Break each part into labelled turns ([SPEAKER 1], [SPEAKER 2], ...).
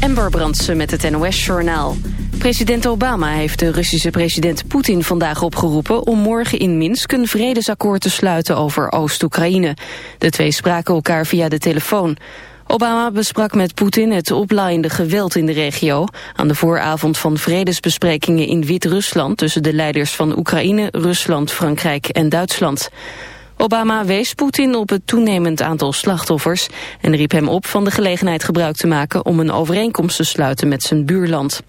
[SPEAKER 1] Ember Brandsen met het NOS-journaal. President Obama heeft de Russische president Poetin vandaag opgeroepen... om morgen in Minsk een vredesakkoord te sluiten over Oost-Oekraïne. De twee spraken elkaar via de telefoon. Obama besprak met Poetin het oplaaiende geweld in de regio... aan de vooravond van vredesbesprekingen in Wit-Rusland... tussen de leiders van Oekraïne, Rusland, Frankrijk en Duitsland. Obama wees Poetin op het toenemend aantal slachtoffers... en riep hem op van de gelegenheid gebruik te maken... om een overeenkomst te sluiten met zijn buurland.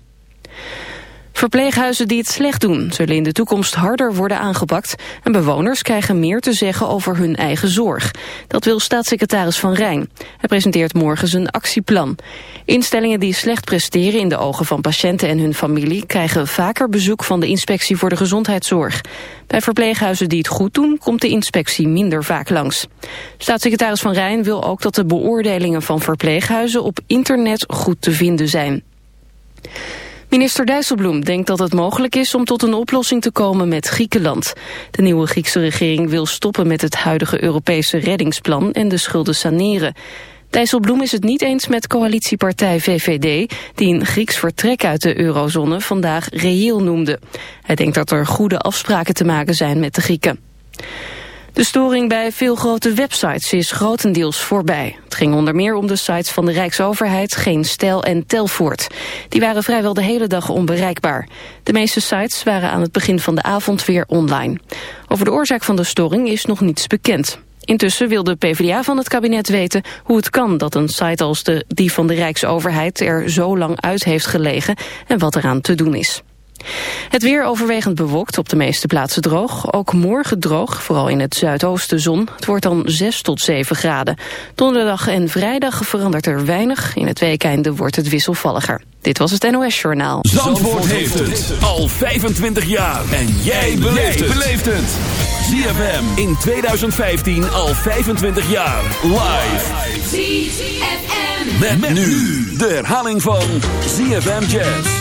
[SPEAKER 1] Verpleeghuizen die het slecht doen zullen in de toekomst harder worden aangepakt en bewoners krijgen meer te zeggen over hun eigen zorg. Dat wil staatssecretaris Van Rijn. Hij presenteert morgen zijn actieplan. Instellingen die slecht presteren in de ogen van patiënten en hun familie krijgen vaker bezoek van de inspectie voor de gezondheidszorg. Bij verpleeghuizen die het goed doen komt de inspectie minder vaak langs. Staatssecretaris Van Rijn wil ook dat de beoordelingen van verpleeghuizen op internet goed te vinden zijn. Minister Dijsselbloem denkt dat het mogelijk is om tot een oplossing te komen met Griekenland. De nieuwe Griekse regering wil stoppen met het huidige Europese reddingsplan en de schulden saneren. Dijsselbloem is het niet eens met coalitiepartij VVD... die een Grieks vertrek uit de eurozone vandaag reëel noemde. Hij denkt dat er goede afspraken te maken zijn met de Grieken. De storing bij veel grote websites is grotendeels voorbij. Het ging onder meer om de sites van de Rijksoverheid, Geen Stijl en Telvoort. Die waren vrijwel de hele dag onbereikbaar. De meeste sites waren aan het begin van de avond weer online. Over de oorzaak van de storing is nog niets bekend. Intussen wil de PvdA van het kabinet weten hoe het kan dat een site als de, die van de Rijksoverheid er zo lang uit heeft gelegen en wat eraan te doen is. Het weer overwegend bewolkt, op de meeste plaatsen droog. Ook morgen droog, vooral in het zuidoosten zon. Het wordt dan 6 tot 7 graden. Donderdag en vrijdag verandert er weinig. In het weekende wordt het wisselvalliger. Dit was het NOS Journaal.
[SPEAKER 2] Zandvoort, heeft het al 25 jaar. En jij beleeft het. ZFM in 2015 al 25 jaar. Live. ZFM. Met, nu de herhaling van ZFM Jazz.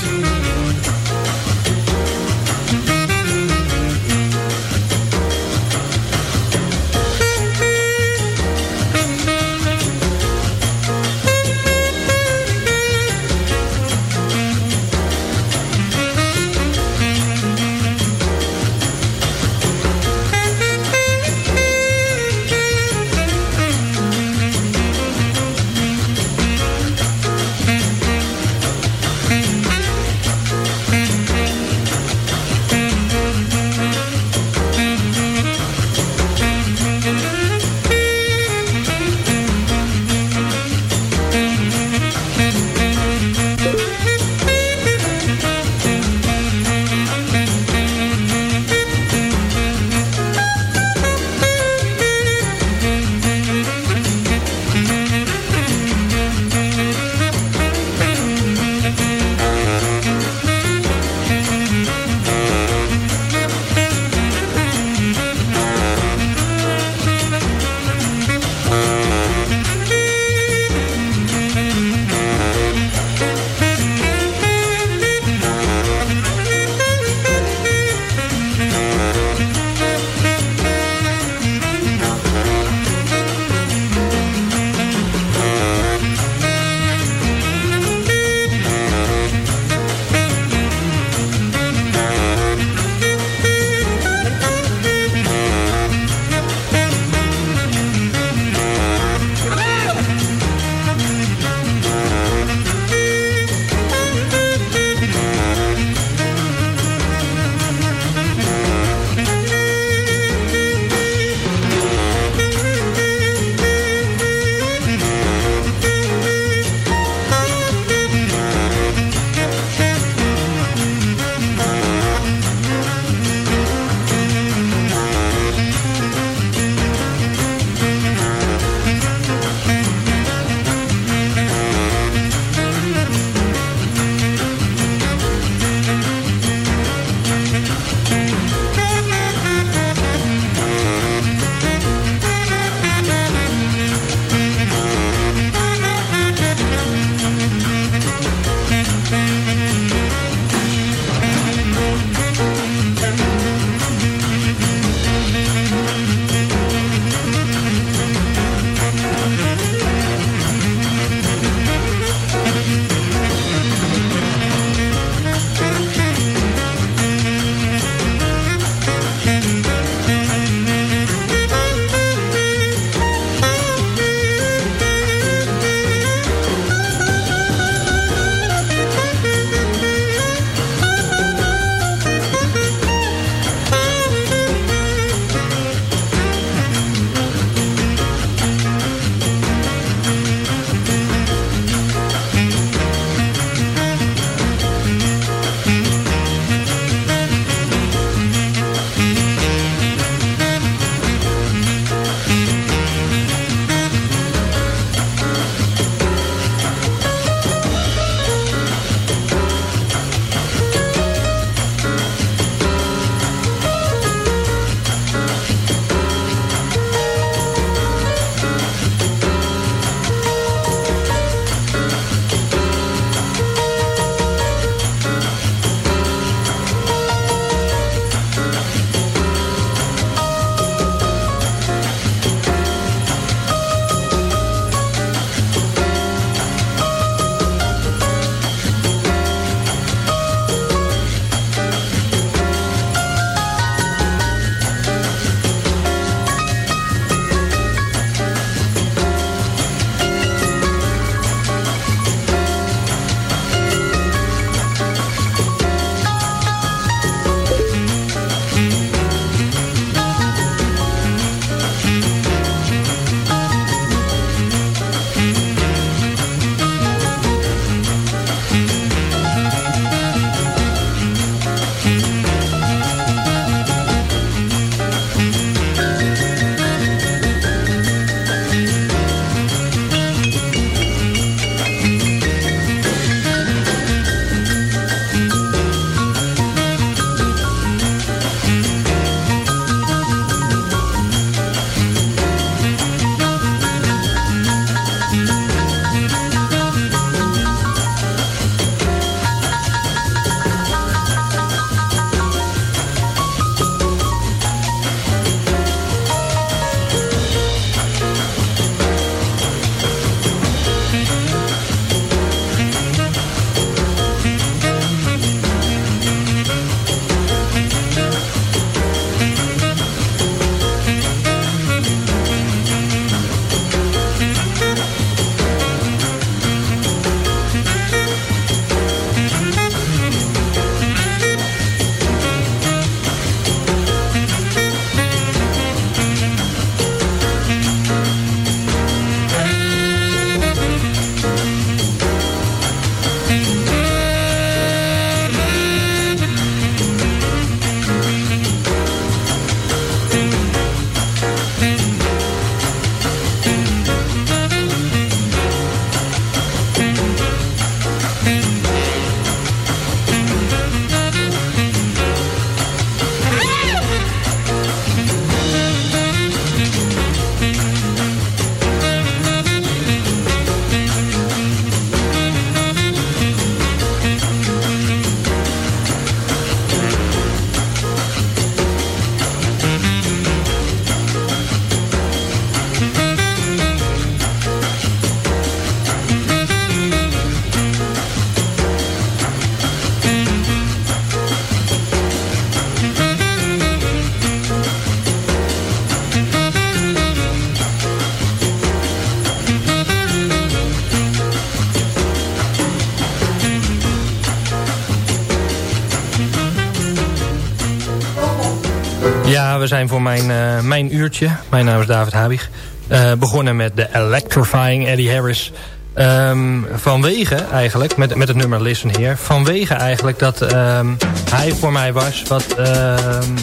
[SPEAKER 3] Zijn voor mijn, uh, mijn uurtje, mijn naam is David Habig, uh, begonnen met de Electrifying Eddie Harris. Um, vanwege eigenlijk, met, met het nummer Listen Here, vanwege eigenlijk dat um, hij voor mij was wat... Um,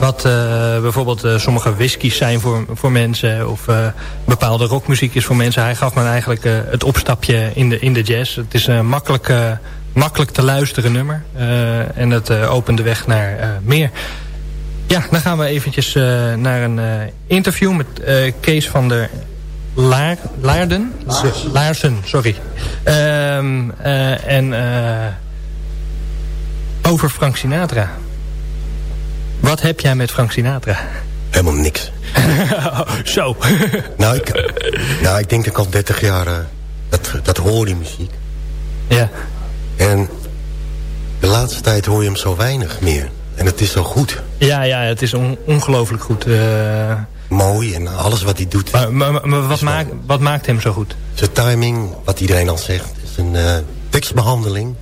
[SPEAKER 3] wat uh, bijvoorbeeld sommige whiskies zijn voor, voor mensen... of bepaalde rockmuziek is voor mensen. Hij gaf me eigenlijk het opstapje in de, in de jazz. Het is een makkelijk, makkelijk te luisteren nummer. en het opent de weg naar meer. Ja, dan gaan we eventjes naar een interview met Kees van der Laar, Laarden. Laarsen. sorry. Um, en over Frank Sinatra. Wat heb jij met Frank Sinatra?
[SPEAKER 4] Helemaal niks.
[SPEAKER 3] Zo.
[SPEAKER 4] nou, ik, nou, ik denk dat ik al 30 jaar... Uh, dat, dat hoor die muziek.
[SPEAKER 3] Ja.
[SPEAKER 4] En de laatste tijd hoor je hem zo weinig meer. En het is zo goed.
[SPEAKER 3] Ja, ja het is on ongelooflijk goed. Uh...
[SPEAKER 4] Mooi en alles wat hij doet.
[SPEAKER 3] Maar, maar, maar wat, maakt, wat maakt hem zo goed?
[SPEAKER 4] Zijn timing, wat iedereen al zegt. Zijn uh, tekstbehandeling.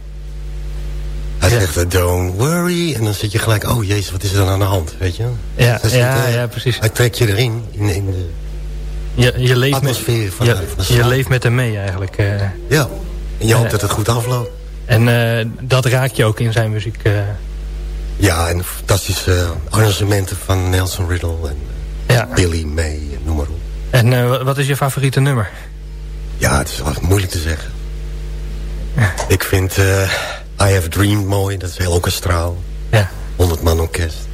[SPEAKER 4] Hij ja. zegt, don't worry. En dan zit je gelijk, oh jezus, wat is er dan aan de hand? Weet je?
[SPEAKER 3] Ja, ja, ja, precies.
[SPEAKER 4] Hij trekt je erin, in, in de
[SPEAKER 3] je, je leeft
[SPEAKER 4] atmosfeer
[SPEAKER 3] met,
[SPEAKER 4] van,
[SPEAKER 3] je,
[SPEAKER 4] van de
[SPEAKER 3] Je leeft met hem mee eigenlijk.
[SPEAKER 4] Ja, en je hoopt dat het goed afloopt.
[SPEAKER 3] En dat raakt je ook in zijn muziek.
[SPEAKER 4] Ja, en fantastische arrangementen van Nelson Riddle en
[SPEAKER 3] ja.
[SPEAKER 4] Billy May, noem maar op.
[SPEAKER 3] En wat is je favoriete nummer?
[SPEAKER 4] Ja, het is moeilijk te zeggen. Ik vind... I Have Dreamed mooi, dat is heel orkestraal.
[SPEAKER 3] Ja.
[SPEAKER 4] 100 man orkest.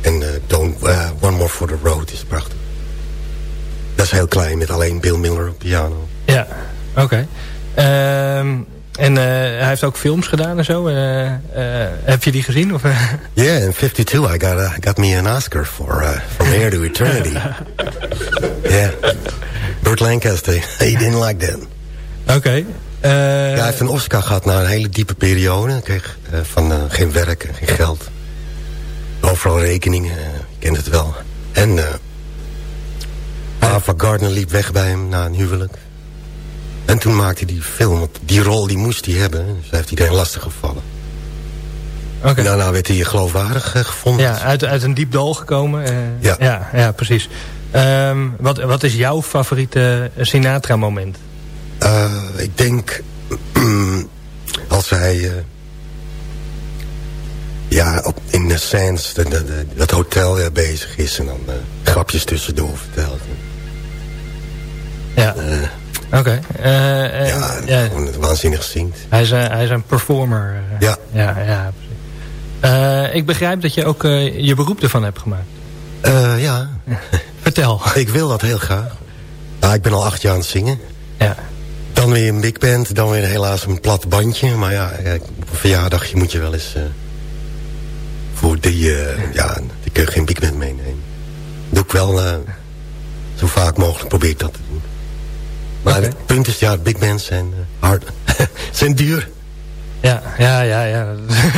[SPEAKER 4] En uh, Don't, One More for the Road is prachtig. Dat is heel klein, met alleen Bill Miller op piano.
[SPEAKER 3] Ja, oké. Okay. Um, en uh, hij heeft ook films gedaan en zo. heb je die gezien?
[SPEAKER 4] Yeah, in 52 I got, I got me an Oscar for From Here to Eternity. yeah. Burt Lancaster, he didn't like that.
[SPEAKER 3] Oké. Okay.
[SPEAKER 4] Uh, ja, hij heeft een Oscar gehad na een hele diepe periode. Hij kreeg uh, van uh, geen werk en geen geld. Overal rekeningen, je kent het wel. En Ava Gardner liep weg bij hem na een huwelijk. En toen maakte hij die film, want die rol die moest hij hebben. Dus heeft iedereen lastig gevallen.
[SPEAKER 3] Okay.
[SPEAKER 4] En daarna werd hij geloofwaardig gevonden.
[SPEAKER 3] Ja, uit, uit een diep dal gekomen.
[SPEAKER 4] ja.
[SPEAKER 3] ja. Ja, precies. Um, wat, wat is jouw favoriete Sinatra-moment?
[SPEAKER 4] Uh, ik denk als hij uh, ja, op, in de Sands, de, de, de, dat hotel ja, bezig is en dan grapjes tussendoor vertelt.
[SPEAKER 3] Ja, oké. Okay.
[SPEAKER 4] ja, ja, gewoon het waanzinnig zingt.
[SPEAKER 3] Hij is, hij is een performer.
[SPEAKER 4] ja.
[SPEAKER 3] Ja, ja, precies. ik begrijp dat je ook je beroep ervan hebt gemaakt.
[SPEAKER 4] ja.
[SPEAKER 3] Vertel.
[SPEAKER 4] Ik wil dat heel graag. Nou, ik ben al acht jaar aan het zingen.
[SPEAKER 3] Ja.
[SPEAKER 4] Dan weer een big band, dan weer helaas een plat bandje. Maar ja, op een verjaardagje moet je wel eens... Uh, voor die, uh, ja, die kun je geen big band meenemen. Doe ik wel uh, zo vaak mogelijk, probeer ik dat te. Maar okay. punt is, ja, big bands zijn eh, hard. zijn duur.
[SPEAKER 3] Ja, ja, ja, ja.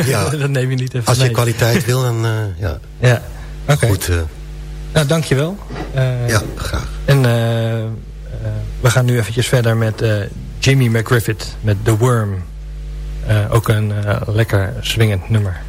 [SPEAKER 3] ja. dat neem je niet even
[SPEAKER 4] Als je kwaliteit wil, dan eh, ja.
[SPEAKER 3] Ja, oké.
[SPEAKER 4] Okay. Goed. Eh.
[SPEAKER 3] nou, dankjewel.
[SPEAKER 4] ja, graag.
[SPEAKER 3] En we gaan nu eventjes verder met Jimmy McGriffith met The Worm. Ook een lekker swingend nummer.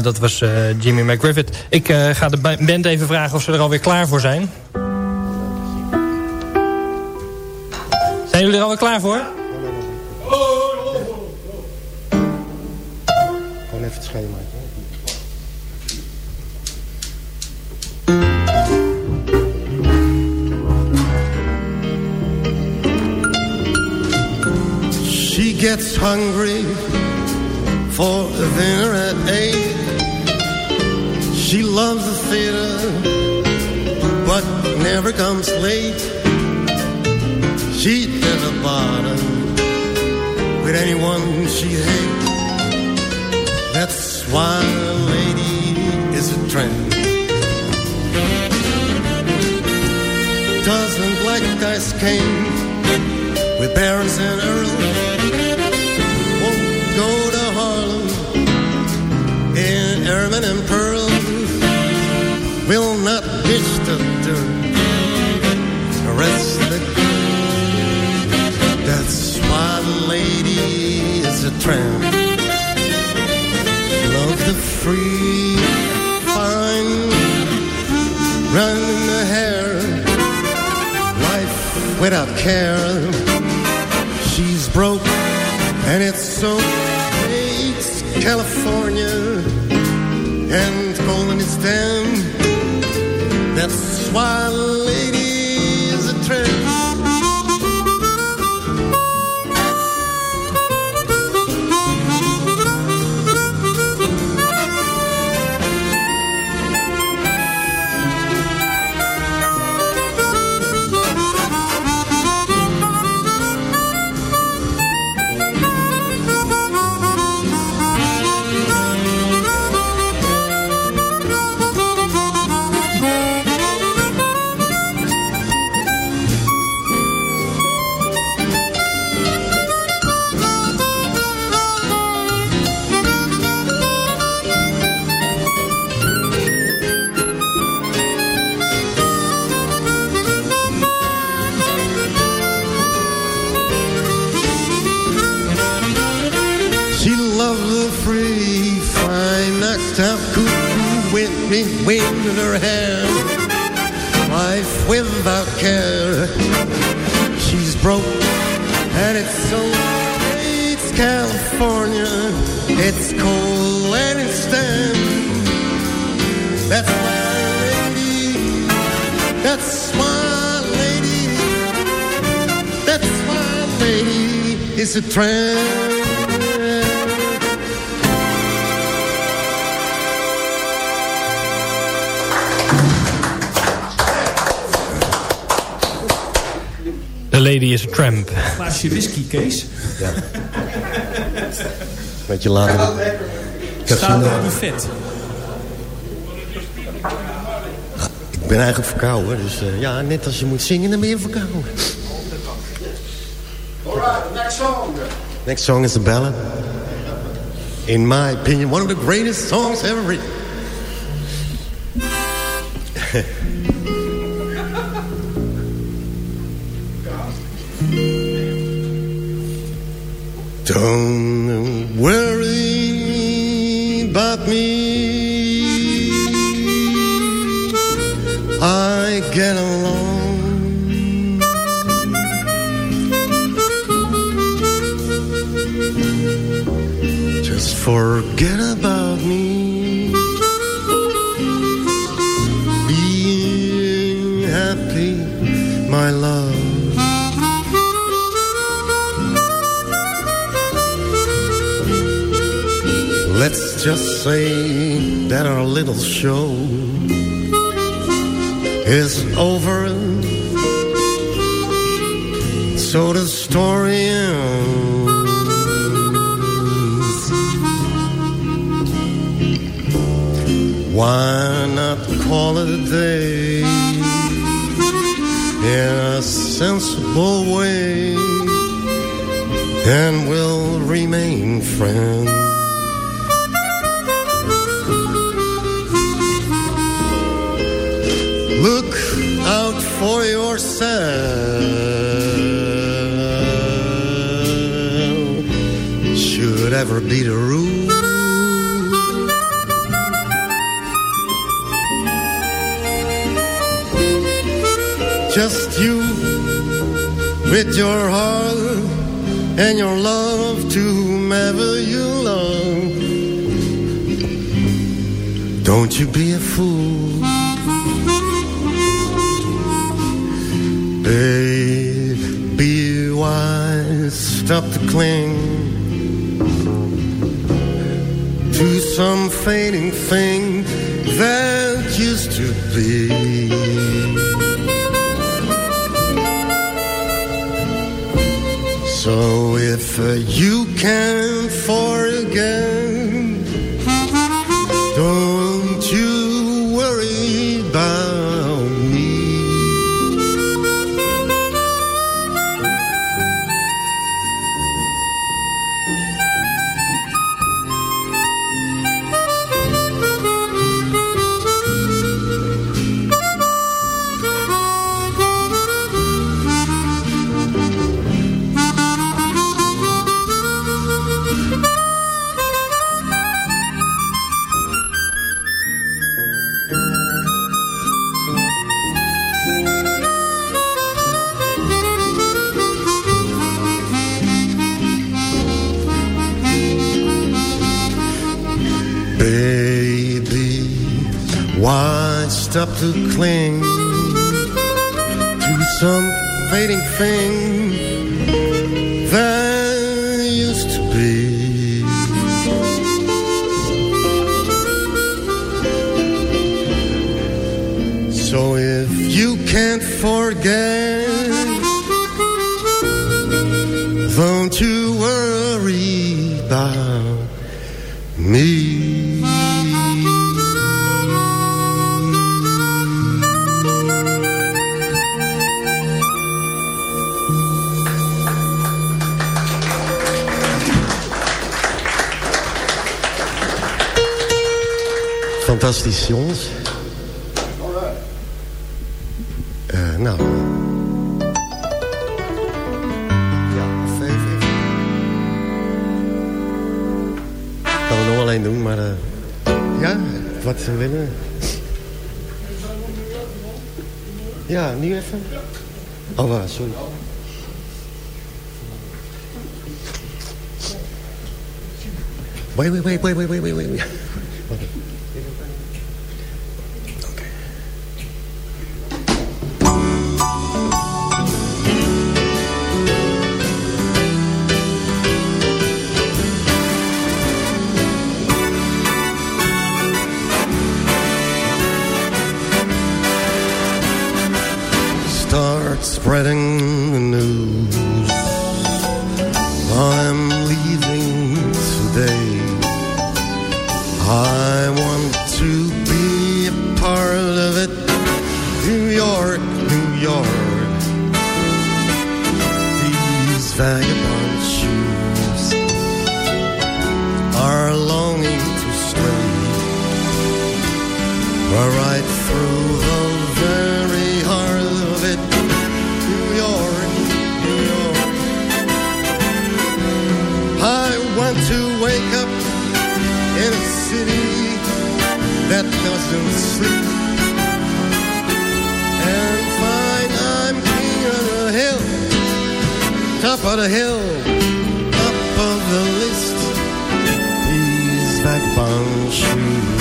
[SPEAKER 3] Ja, dat was Jimmy McGriffith. Ik ga de band even vragen of ze er alweer klaar voor zijn. Zijn jullie er alweer klaar voor?
[SPEAKER 4] Gewoon even het schema. She gets hungry One lady is a trend. Doesn't like dice came so hates California and Poland is them. That's why She's broke and it's so It's California. It's cold and it's damp. That's why, lady. That's why, lady. That's why, lady. It's a tramp.
[SPEAKER 3] Lady is a Tramp.
[SPEAKER 5] Glaasje whisky, Kees. Ja.
[SPEAKER 4] Beetje later.
[SPEAKER 5] Staat op een vet.
[SPEAKER 4] Ik ben eigenlijk verkouden, dus uh, ja, net als je moet zingen, dan ben je verkouden. Alright, next song. Next song is a ballad. In my opinion, one of the greatest songs ever written. Don't worry about me. I get along. Just forget Just say that our little show is over. So the story ends. Why not call it a day in a sensible way? And we'll remain friends. for yourself should ever be the rule. Just you with your heart and your love to whomever you love. Don't you be a fool cling to some fading thing that used to be. So if you can't forget up to cling to some fading thing that used to be. So if you can't forget, fantastisch, jongens. Uh, nou. Ja. Kan we nog één doen, maar... Uh, ja, wat ze willen. Ja, nu even. Oh, sorry. Wait, wait, wait, wait, wait, wait, wait, wait. I want to be a part of it. New York, New York. These vagabond shoes are longing to stray right through that doesn't sleep and find I'm king of the hill, top of the hill, top of the list. These vagabond shoes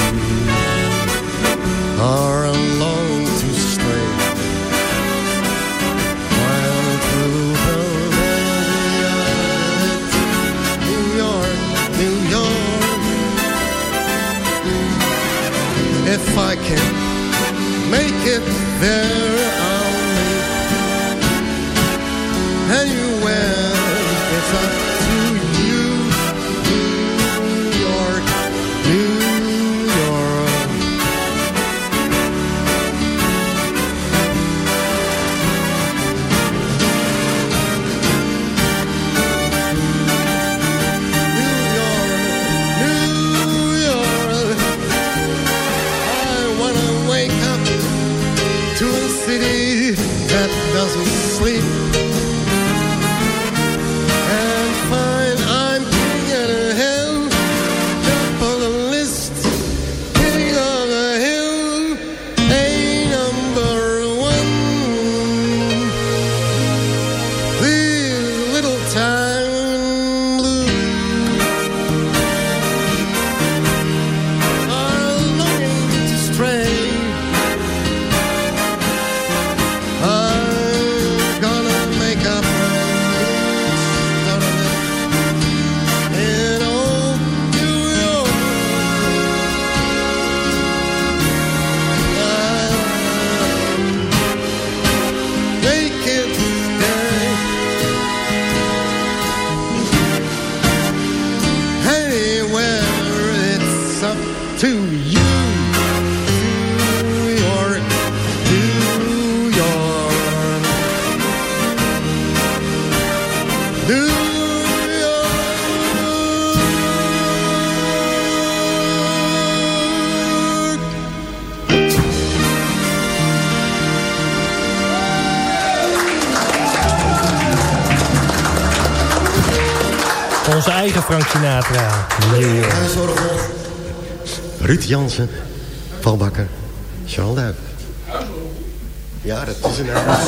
[SPEAKER 4] are there, I'll meet anywhere. It's Ruud Jansen, Paul Bakker, Charles Duiv. Ja, dat is een
[SPEAKER 6] huis.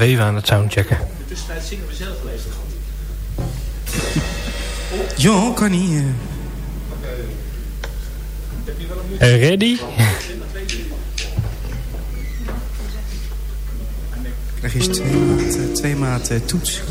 [SPEAKER 6] nog even aan het soundchecken. Tussentijd zingen
[SPEAKER 3] we zelf wel even.
[SPEAKER 5] Ja, kan niet. Eh.
[SPEAKER 3] Ready?
[SPEAKER 5] Ik krijg eens twee maat, twee maat toets.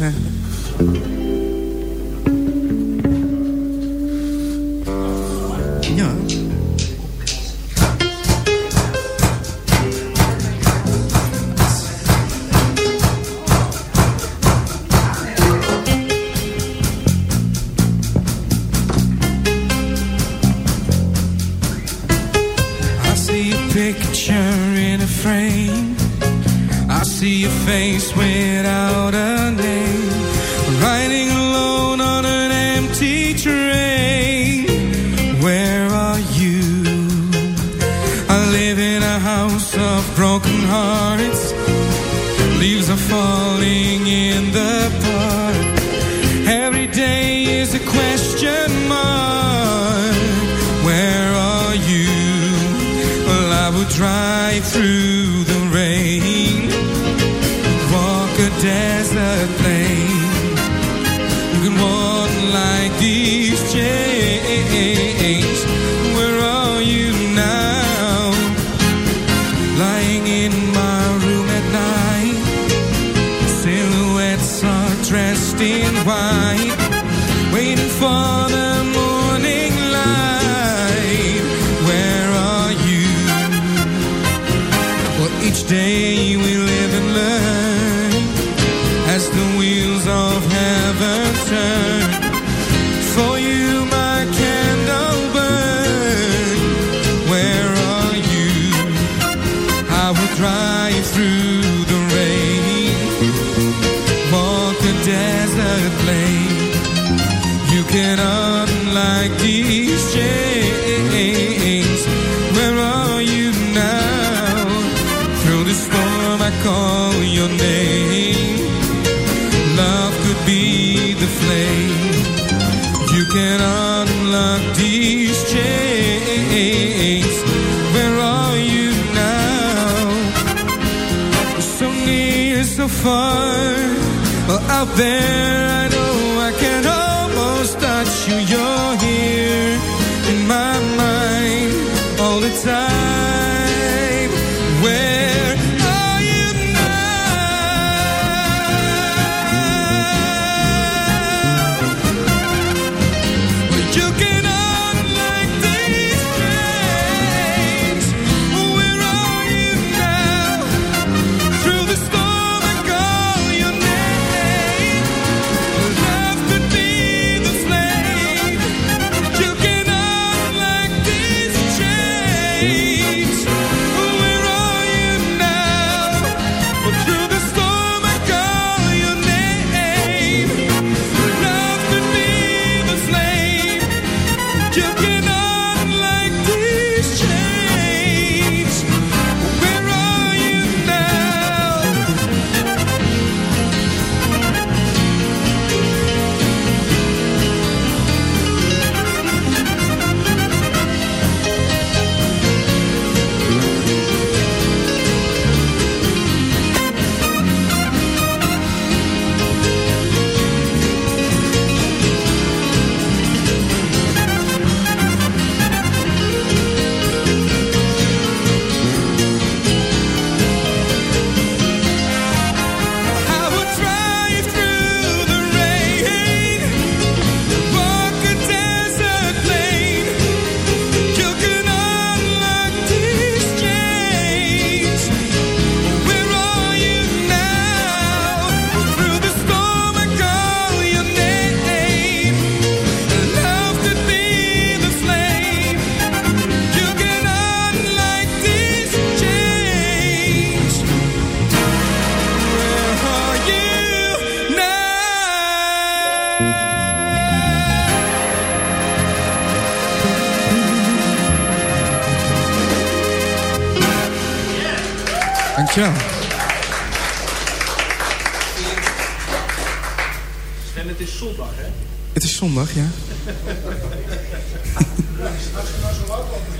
[SPEAKER 5] Ja.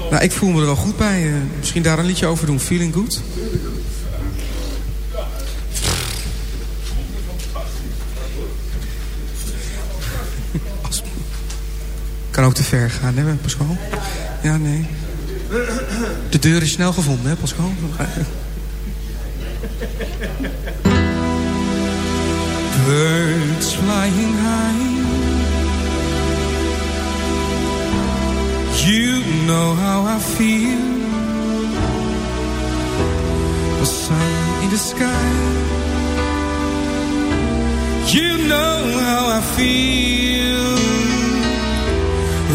[SPEAKER 5] nou, ik voel me er wel goed bij. Uh, misschien daar een liedje over doen. Feeling good. kan ook te ver gaan, hè, Pascal? Ja, nee. De deur is snel gevonden, hè, Pascal? Birds flying high know how I feel. The sun in the sky. You know how I feel.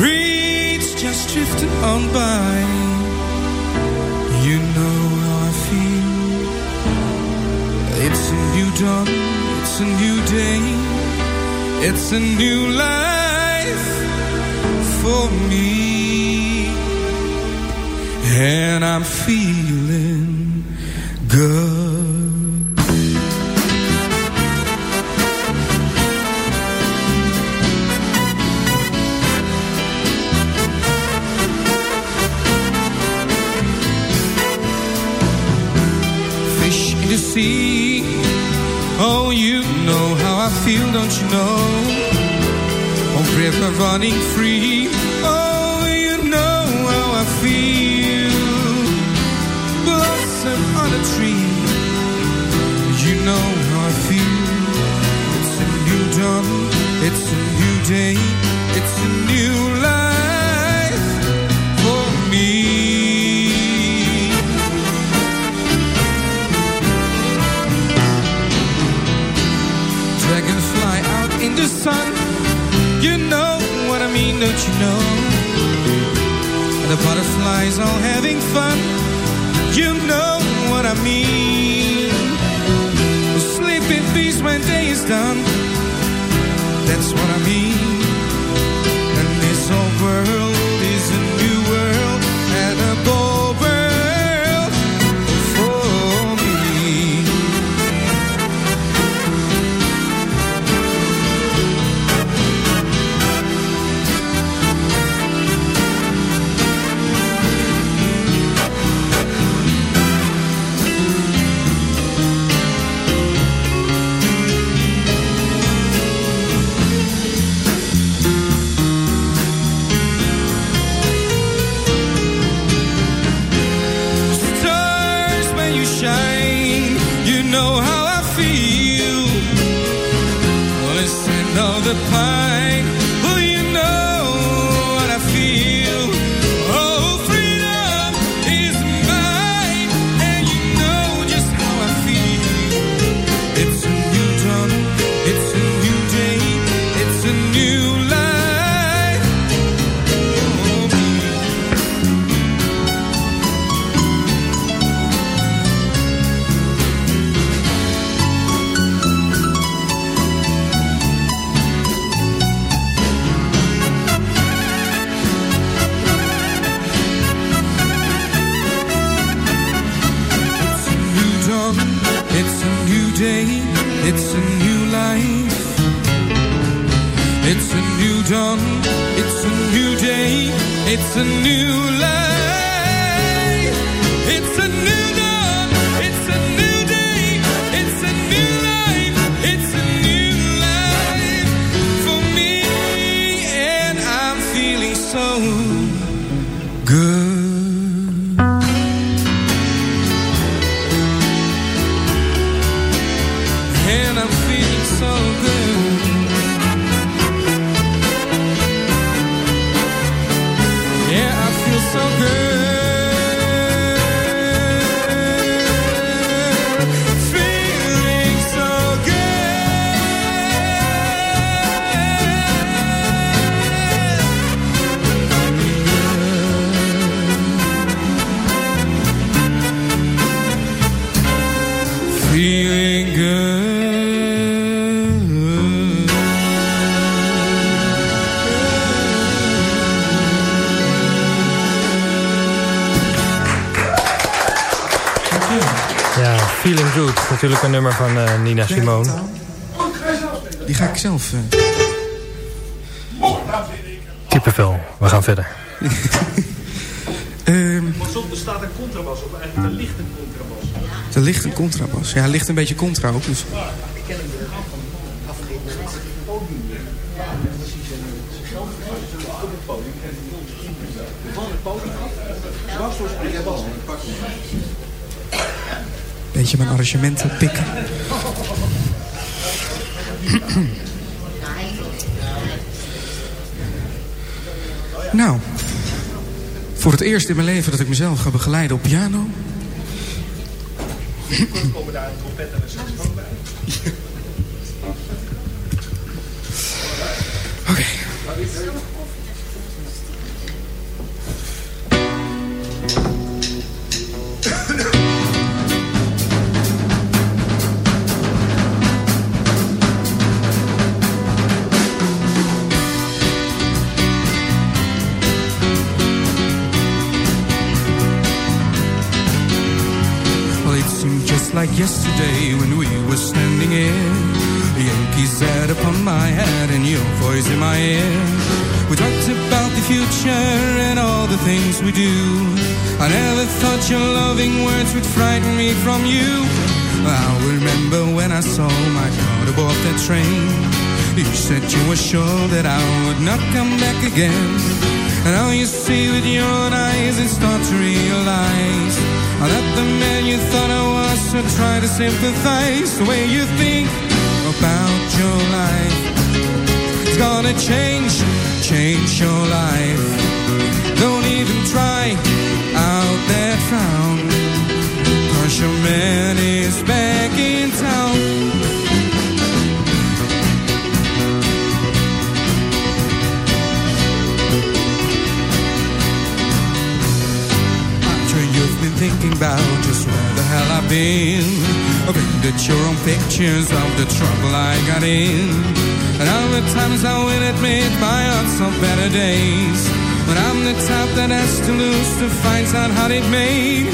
[SPEAKER 5] Reeds just drifting on by. You know how I feel. It's a new dawn It's a new day. It's a new life for me And I'm feeling good Fish in the sea Oh, you know how I feel, don't you know? Oh, river running free. Day. It's a new life for me. Dragonfly out in the sun. You know what I mean, don't you know? The butterflies all having fun. You know what I mean. Sleep in peace when day is done. That's what I mean. And this whole world
[SPEAKER 3] Natuurlijk een nummer van uh, Nina Simone.
[SPEAKER 5] Die ga ik zelf... Uh...
[SPEAKER 3] Kippenvel. We gaan verder.
[SPEAKER 7] um, Pas op, er staat een contrabas op. Eigenlijk er ligt een contrabas.
[SPEAKER 5] Er ligt een contrabas. Ja, er ligt een beetje contra op. Dus... Ik ken hem weer af van afgegeven. Op het podium. Van het podium af. Was voor springen was. Beetje mijn arrangementen pikken. nou, voor het eerst in mijn leven dat ik mezelf ga begeleiden op piano. komen daar een Yankees hat upon my head and your voice in my ear. We talked about the future and all the things we do. I never thought your loving words would frighten me from you. I remember when I saw my car aboard that train. You said you were sure that I would not come back again. And now you see with your own eyes and start to realize that the man you thought I was So try to sympathize The way you think about your life. It's gonna change, change your life. Don't even try out that frown. Cause your man is back in town. I'm sure you've been thinking about just where the hell I've been. At your own pictures of the trouble I got in. And all the times I will admit my odds are better days. But I'm the type that has to lose to find out how it made.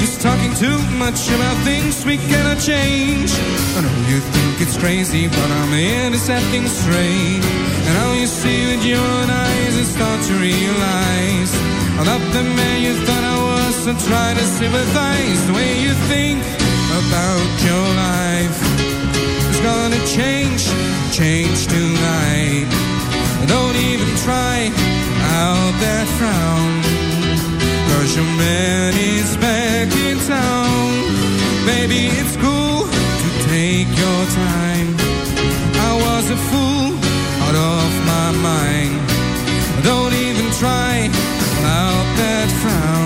[SPEAKER 5] You're talking too much about things we cannot change. I know you think it's crazy, but I'm here to set things straight. And all you see with your own eyes is start to realize. I'm not the man you thought I was so try to sympathize the way you think about your life. It's gonna change, change tonight. Don't even try out that frown. Cause your man is back in town. Maybe it's cool to take your time. I was a fool out of my mind. Don't even try out that frown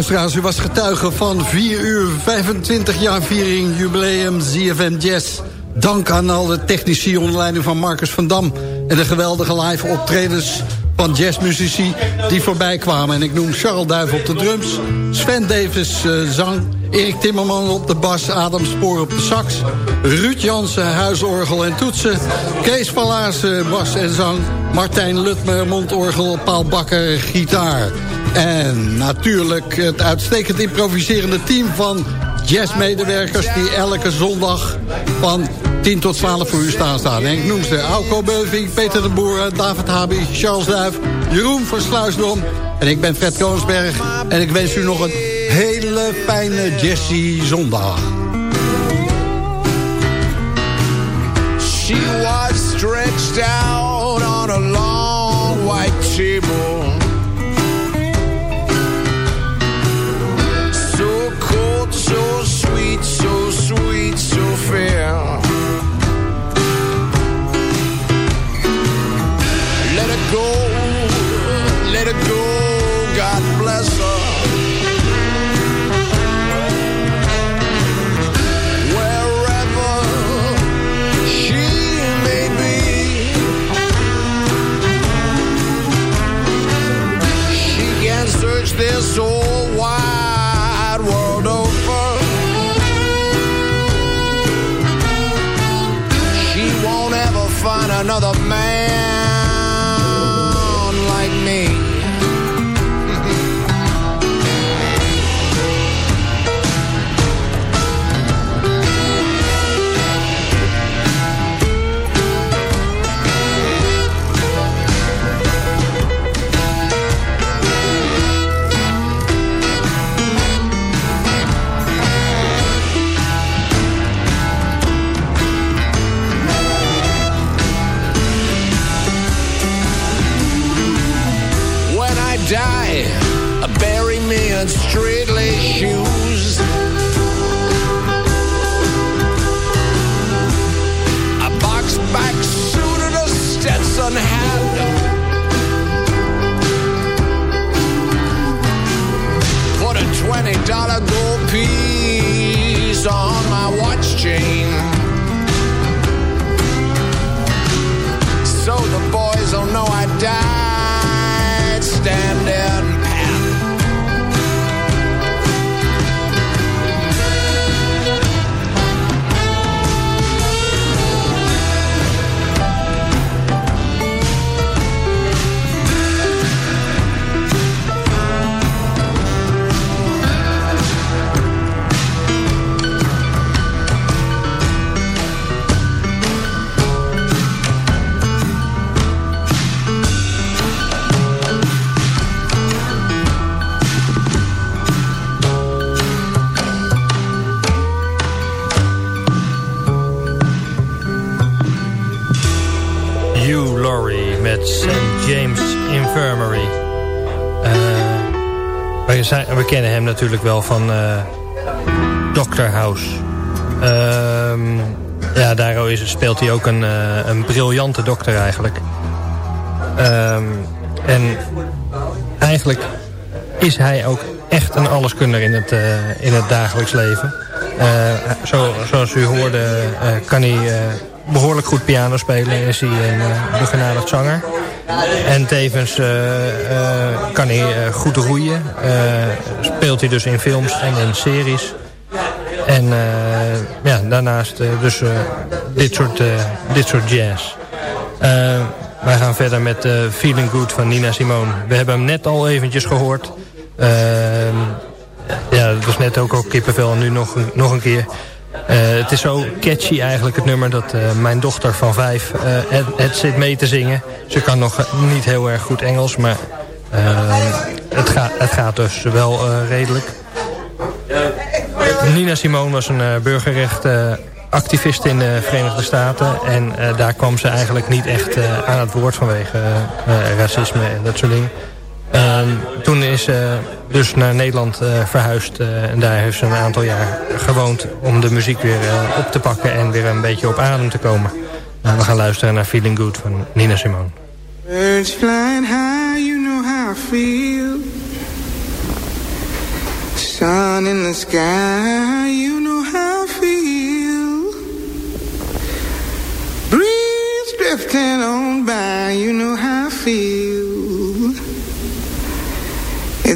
[SPEAKER 8] Luisteraars, u was getuige van 4 uur 25 jaar viering jubileum ZFM Jazz. Dank aan alle technici onder leiding van Marcus van Dam... en de geweldige live optredens van jazzmuzici die voorbij kwamen. En ik noem Charles Duif op de drums, Sven Davis uh, zang... Erik Timmerman op de bas, Adam Spoor op de sax... Ruud Jansen, huisorgel en toetsen... Kees van bas en zang... Martijn Lutmer, mondorgel, Paul Bakker, gitaar... En natuurlijk het uitstekend improviserende team van jazzmedewerkers... die elke zondag van 10 tot 12 voor u staan staan. En ik noem ze Auko Beuving, Peter de Boer, David Habi, Charles Duif... Jeroen van Sluisdom en ik ben Fred Koonsberg. En ik wens u nog een hele fijne Jazzy zondag. She was stretched out on a long white table search this old wide world over. She won't ever find another man
[SPEAKER 3] we kennen hem natuurlijk wel van uh, Doctor House. Ehm, ja, daar is, speelt hij ook een, uh, een briljante dokter eigenlijk. Ehm, en eigenlijk is hij ook echt een alleskunner in het, in het dagelijks leven. zo, zoals u hoorde kan hij behoorlijk goed piano spelen en is hij een begenadigd zanger. En tevens eh, eh, kan hij goed roeien. speelt hij dus in films en in series. En ja, daarnaast dus dit, soort, dit soort jazz. wij gaan verder met Feeling Good van Nina Simone. We hebben hem net al eventjes gehoord. ja, dat was net ook al kippenvel en nu nog, nog een keer. Uh, het is zo catchy eigenlijk het nummer dat uh, mijn dochter van vijf uh, het, zit mee te zingen. Ze kan nog niet heel erg goed Engels, maar het, gaat het gaat dus wel redelijk. Nina Simone was een burgerrecht in de Verenigde Staten. En daar kwam ze eigenlijk niet echt aan het woord vanwege racisme en dat soort dingen. Uh, toen is ze dus naar Nederland uh, verhuisd. Uh, en daar heeft ze een aantal jaar gewoond om de muziek weer op te pakken en weer een beetje op adem te komen. Nou, we gaan luisteren naar Feeling Good van Nina Simone.
[SPEAKER 6] Birds flying high, you know how I feel. Sun in the sky, you know how I feel. Breeze drifting on by, you know how I feel.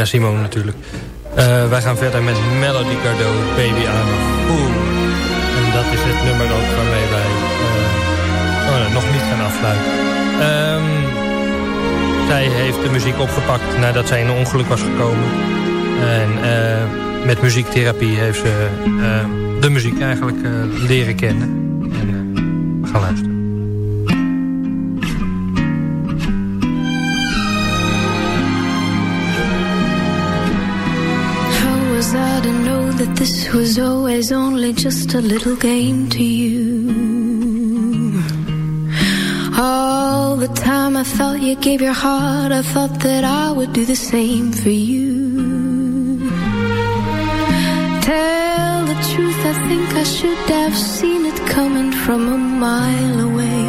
[SPEAKER 3] Nina Simone natuurlijk. Eh, wij gaan verder met Melody Gardot, Baby I'm a. En dat is het nummer ook waarmee wij eh, oh, nog niet gaan afsluiten. Ehm, zij heeft de muziek opgepakt nadat zij in een ongeluk was gekomen. En eh, met muziektherapie heeft ze de muziek eigenlijk leren kennen.
[SPEAKER 9] This was always only just a little game to you? All the time I felt you gave your heart, I thought that I would do the same for you. Tell the truth, I think I should have seen it coming from a mile away.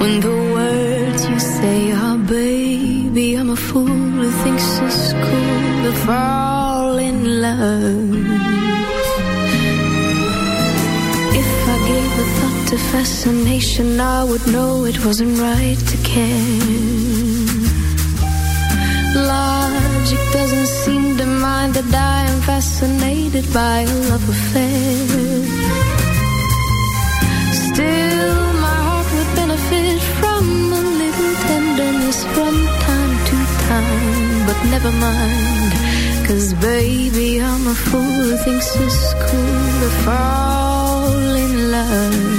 [SPEAKER 9] When the words you say are, baby, I'm a fool who thinks it's cool to fall in love. To fascination, I would know it wasn't right to care. Logic doesn't seem to mind that I am fascinated by a love affair. Still, my heart would benefit from a little tenderness from time to time. But never mind, cause baby, I'm a fool who thinks it's cool to fall in love.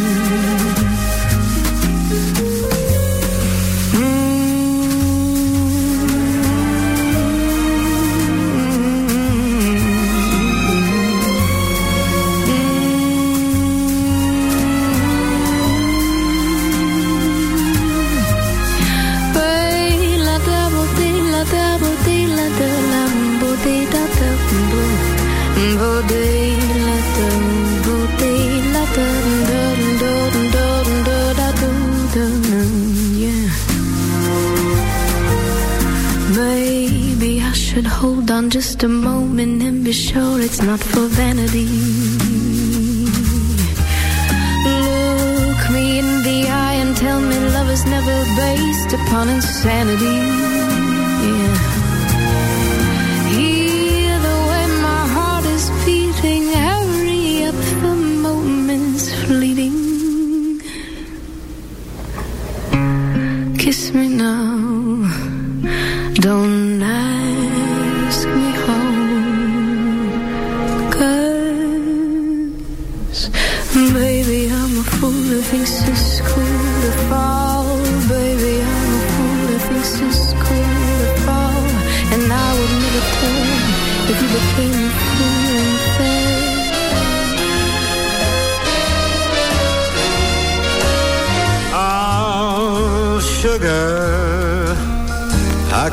[SPEAKER 9] Hold on just a moment and be sure it's not for vanity. Look me in the eye and tell me love is never based upon insanity. Yeah. Hear the way my heart is beating, hurry up, the moment's fleeting. Kiss me now,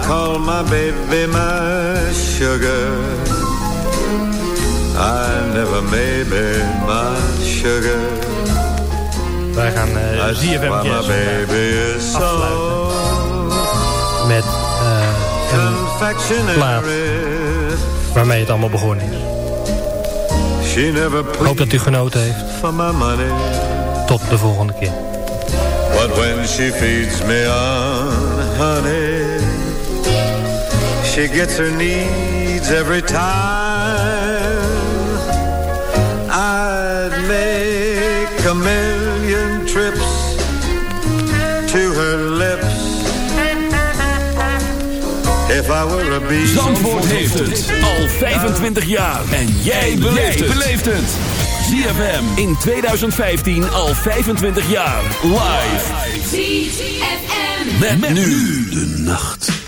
[SPEAKER 10] call my baby my sugar. I never made me my sugar.
[SPEAKER 3] Wij gaan uh, ZFM Jazz
[SPEAKER 10] so
[SPEAKER 3] met eh, een plaat waarmee het allemaal begonnen is.
[SPEAKER 10] She never
[SPEAKER 3] Ik hoop dat u genoten heeft.
[SPEAKER 10] for my money.
[SPEAKER 3] Tot de volgende keer.
[SPEAKER 10] But when she feeds me on honey, she gets her needs every time. I'd make a million trips to her lips if I were a bee.
[SPEAKER 2] Zandvoort heeft het al 25 jaar. En jij beleeft het. ZFM in 2015 al 25 jaar. Live.
[SPEAKER 11] ZFM.
[SPEAKER 2] Met, met nu de nacht.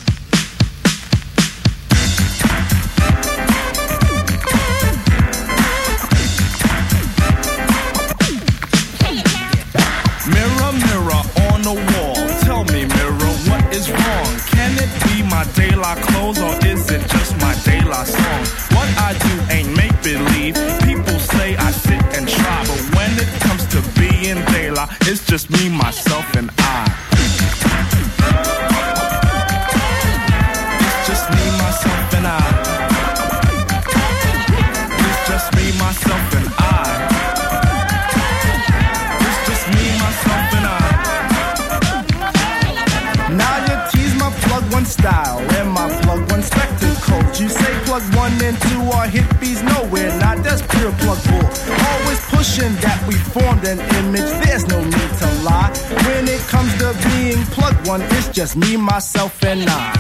[SPEAKER 7] Now you tease my plug one style and my plug one spectacles. You say plug one and two are hippies nowhere. Not that's pure plug bull. Always pushing that we formed an image. There's no need to lie. When it comes to being plug one, it's just me, myself, and I.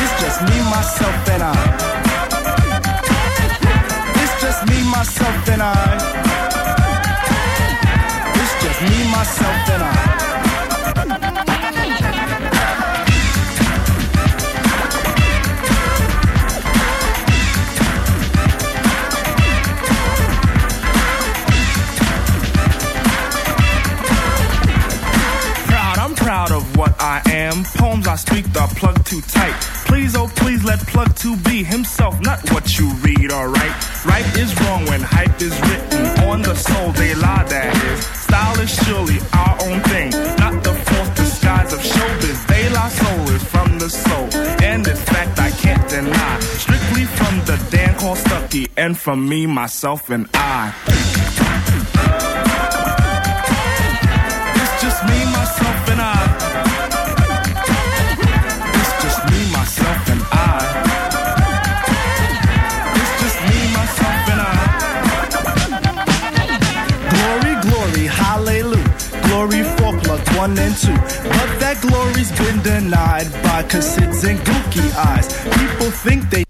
[SPEAKER 7] It's just me, myself, and I. It's just me, myself, and I myself and I. I speak the plug too tight. Please, oh please, let plug to be himself, not Stucky, and from me, myself, and I. It's just me, myself, and I. It's just me, myself, and I. It's just me, myself, and I. Glory, glory, hallelujah. Glory for plug one and two. But that glory's been denied by cassids and gookie eyes. People think they.